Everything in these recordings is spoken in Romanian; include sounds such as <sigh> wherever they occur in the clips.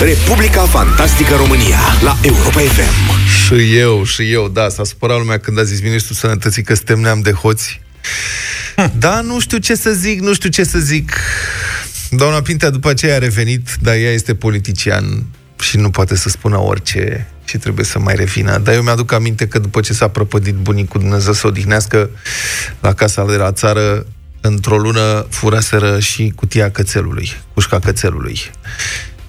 Republica Fantastică România la Europa FM. Și eu, și eu, da, s-a supărat lumea când a zis Ministrul Sănătății că suntem neam de hoți. <laughs> Da, nu știu ce să zic, nu știu ce să zic. Doamna Pintea după aceea a revenit, dar ea este politician și nu poate să spună orice și trebuie să mai revină. Dar eu mi-aduc aminte că după ce s-a prăpădit bunicul Dumnezeu să odihnească la casa de la țară, într-o lună furaseră și cutia cățelului, cușca cățelului.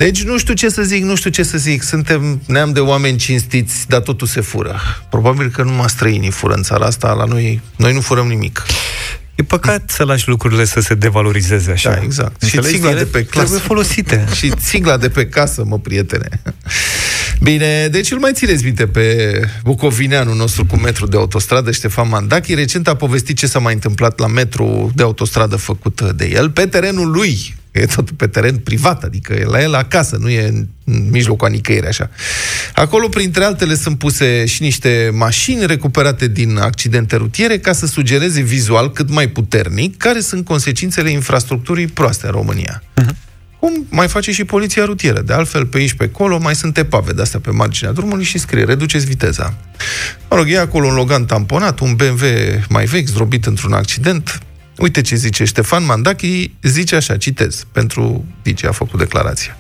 Deci nu știu ce să zic, nu știu ce să zic. Suntem neam de oameni cinstiți, dar totul se fură. Probabil că numai străinii fură în țara asta, la noi, noi nu furăm nimic. E păcat să lași lucrurile să se devalorizeze așa. Da, exact. Înțelegi? Și țigla Ele de pe casă. Trebuie folosite. <laughs> și țigla de pe casă, mă, prietene. Bine, deci îl mai țineți minte pe bucovineanul nostru cu metru de autostradă, Ștefan Mandachi. Recent a povestit ce s-a mai întâmplat la metru de autostradă făcut de el, pe terenul lui, e tot pe teren privat, adică e la el acasă, nu e în mijlocul a nicăieri, așa. Acolo, printre altele, sunt puse și niște mașini recuperate din accidente rutiere ca să sugereze vizual cât mai puternic care sunt consecințele infrastructurii proaste în România. Cum mai face și poliția rutieră. De altfel, pe aici, pe acolo, mai sunt epave de astea pe marginea drumului și scrie, reduceți viteza. Mă rog, e acolo un Logan tamponat, un BMW mai vechi, zdrobit într-un accident. Uite ce zice Ștefan Mandachi, zice așa, citez, pentru DJ a făcut declarația.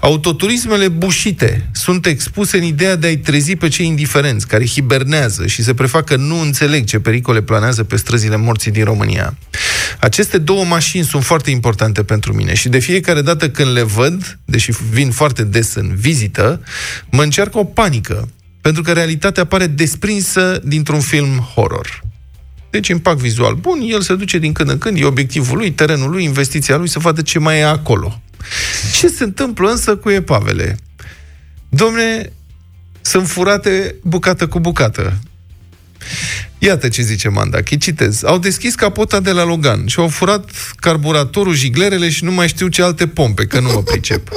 Autoturismele bușite sunt expuse în ideea de a-i trezi pe cei indiferenți, care hibernează și se prefac că nu înțeleg ce pericole planează pe străzile morții din România. Aceste două mașini sunt foarte importante pentru mine și de fiecare dată când le văd, deși vin foarte des în vizită, mă încearcă o panică, pentru că realitatea pare desprinsă dintr-un film horror. Deci impact vizual bun, el se duce din când în când, e obiectivul lui, terenul lui, investiția lui, să vadă ce mai e acolo. Ce se întâmplă însă cu epavele? Domne, sunt furate bucată cu bucată. Iată ce zice Mandachi, citez. Au deschis capota de la Logan și au furat carburatorul, jiglerele și nu mai știu ce alte pompe, că nu mă pricep.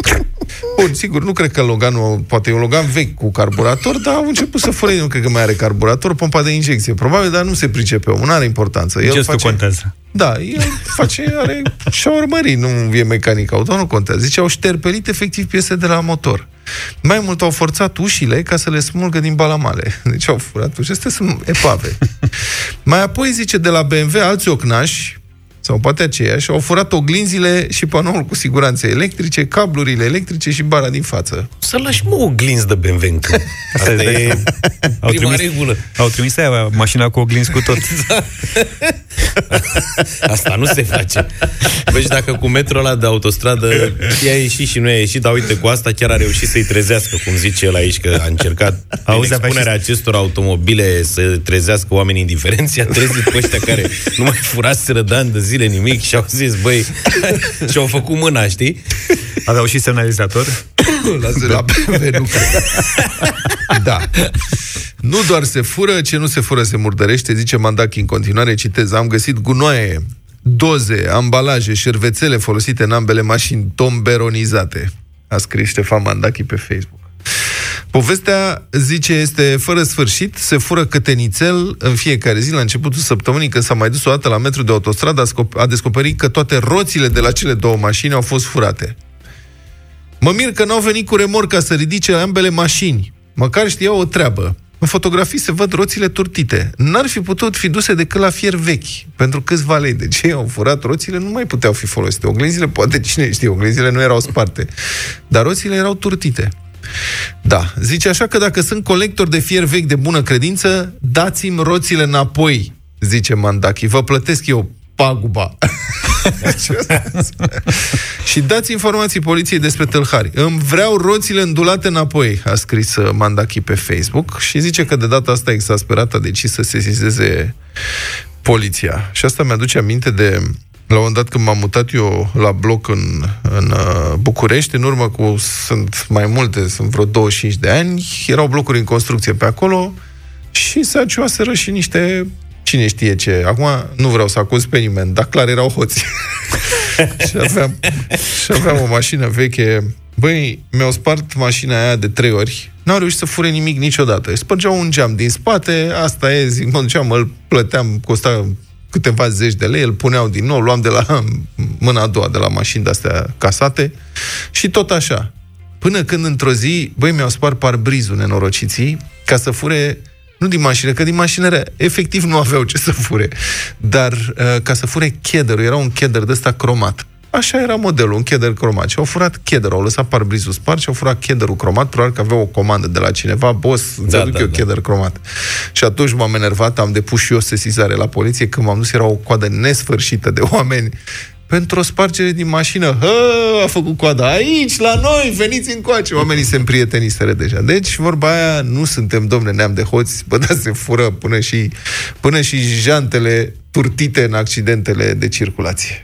Bun, sigur, nu cred că Loganul, poate e un Logan vechi cu carburator, dar au început să fure, nu cred că mai are carburator, pompa de injecție. Probabil, dar nu se pricepe, omul nu are importanță. El Gestul face... contează. Da, el face, are și-a urmărit, nu e mecanic auto, nu contează. Zice, au șterpelit efectiv piese de la motor. Mai mult au forțat ușile ca să le smulgă din balamale. <laughs> Deci au furat uși. Astea sunt epave. <laughs> Mai apoi, zice, de la BMW, alți ocnași, sau poate aceiași, au furat oglinzile și panoul cu siguranță electrice, cablurile electrice și bara din față. Să lași mă oglinzi de BMW încă. <laughs> Asta e Au prima trimis, regulă. au trimis aia, mașina cu oglinzi cu tot. Asta nu se face. Vezi, dacă cu metrul ăla de autostradă i-a ieșit și nu i-a ieșit, dar uite, cu asta chiar a reușit să-i trezească, cum zice el aici, că a încercat Auzi, Auzi, avea expunerea acestor automobile să trezească oamenii indiferenți, a trezit pe ăștia care nu mai furaseră de ani de zile nimic și au zis, băi, <laughs> și-au făcut mâna, știi? Aveau și semnalizator. <coughs> La, la BMW nu cred. <laughs> Da. Nu doar se fură, ce nu se fură se murdărește, zice Mandachi în continuare, citez, am găsit gunoaie, doze, ambalaje, șervețele folosite în ambele mașini tomberonizate. A scris Ștefan Mandachi pe Facebook. Povestea, zice, este fără sfârșit, se fură câte nițel în fiecare zi, la începutul săptămânii, când s-a mai dus o dată la metru de autostradă, a scop- a descoperit că toate roțile de la cele două mașini au fost furate. Mă mir că n-au venit cu remorca să ridice ambele mașini. Măcar știau o treabă. În fotografii se văd roțile turtite. N-ar fi putut fi duse decât la fier vechi, pentru câțiva lei. De ce au furat roțile? Nu mai puteau fi folosite. Oglinzile, poate cine știe, oglinzile nu erau sparte. Dar roțile erau turtite. Da, zice așa că dacă sunt colector de fier vechi de bună credință, dați-mi roțile înapoi, zice Mandachi. Vă plătesc eu paguba. <laughs> și dați informații poliției despre tâlhari. Îmi vreau roțile îndulate înapoi, a scris uh, Mandachi pe Facebook și zice că de data asta exasperat a decis să se sesizeze poliția. Și asta mi-aduce aminte de la un moment dat când m-am mutat eu la bloc în, în uh, București, în urmă cu, sunt mai multe, sunt vreo 25 de ani, erau blocuri în construcție pe acolo și se acioaseră și niște cine știe ce. Acum nu vreau să acuz pe nimeni, dar clar erau hoți. <laughs> și, aveam, și aveam o mașină veche. Băi, mi-au spart mașina aia de trei ori. N-au reușit să fure nimic niciodată. Spărgeau un geam din spate, asta e, zic, mă duceam, îl plăteam, costa câteva zeci de lei, îl puneau din nou, luam de la mâna a doua, de la mașini de-astea casate și tot așa. Până când într-o zi, băi, mi-au spart parbrizul nenorociții ca să fure nu din mașină, că din mașină efectiv nu aveau ce să fure, dar uh, ca să fure cheddar era un cheddar de ăsta cromat. Așa era modelul, un cheddar cromat. Și au furat cheddar, au lăsat parbrizul spart și au furat cheddar cromat, probabil că aveau o comandă de la cineva, boss, îți Da, aduc da, eu da. cheddar cromat. Și atunci m-am enervat, am depus și eu sesizare la poliție, când m-am dus era o coadă nesfârșită de oameni pentru o spargere din mașină. Hă, a făcut coada aici, la noi, veniți încoace. Oamenii se împrieteniseră deja. Deci, vorba aia, nu suntem, domne, neam de hoți, bă, da, se fură până și, până și jantele turtite în accidentele de circulație.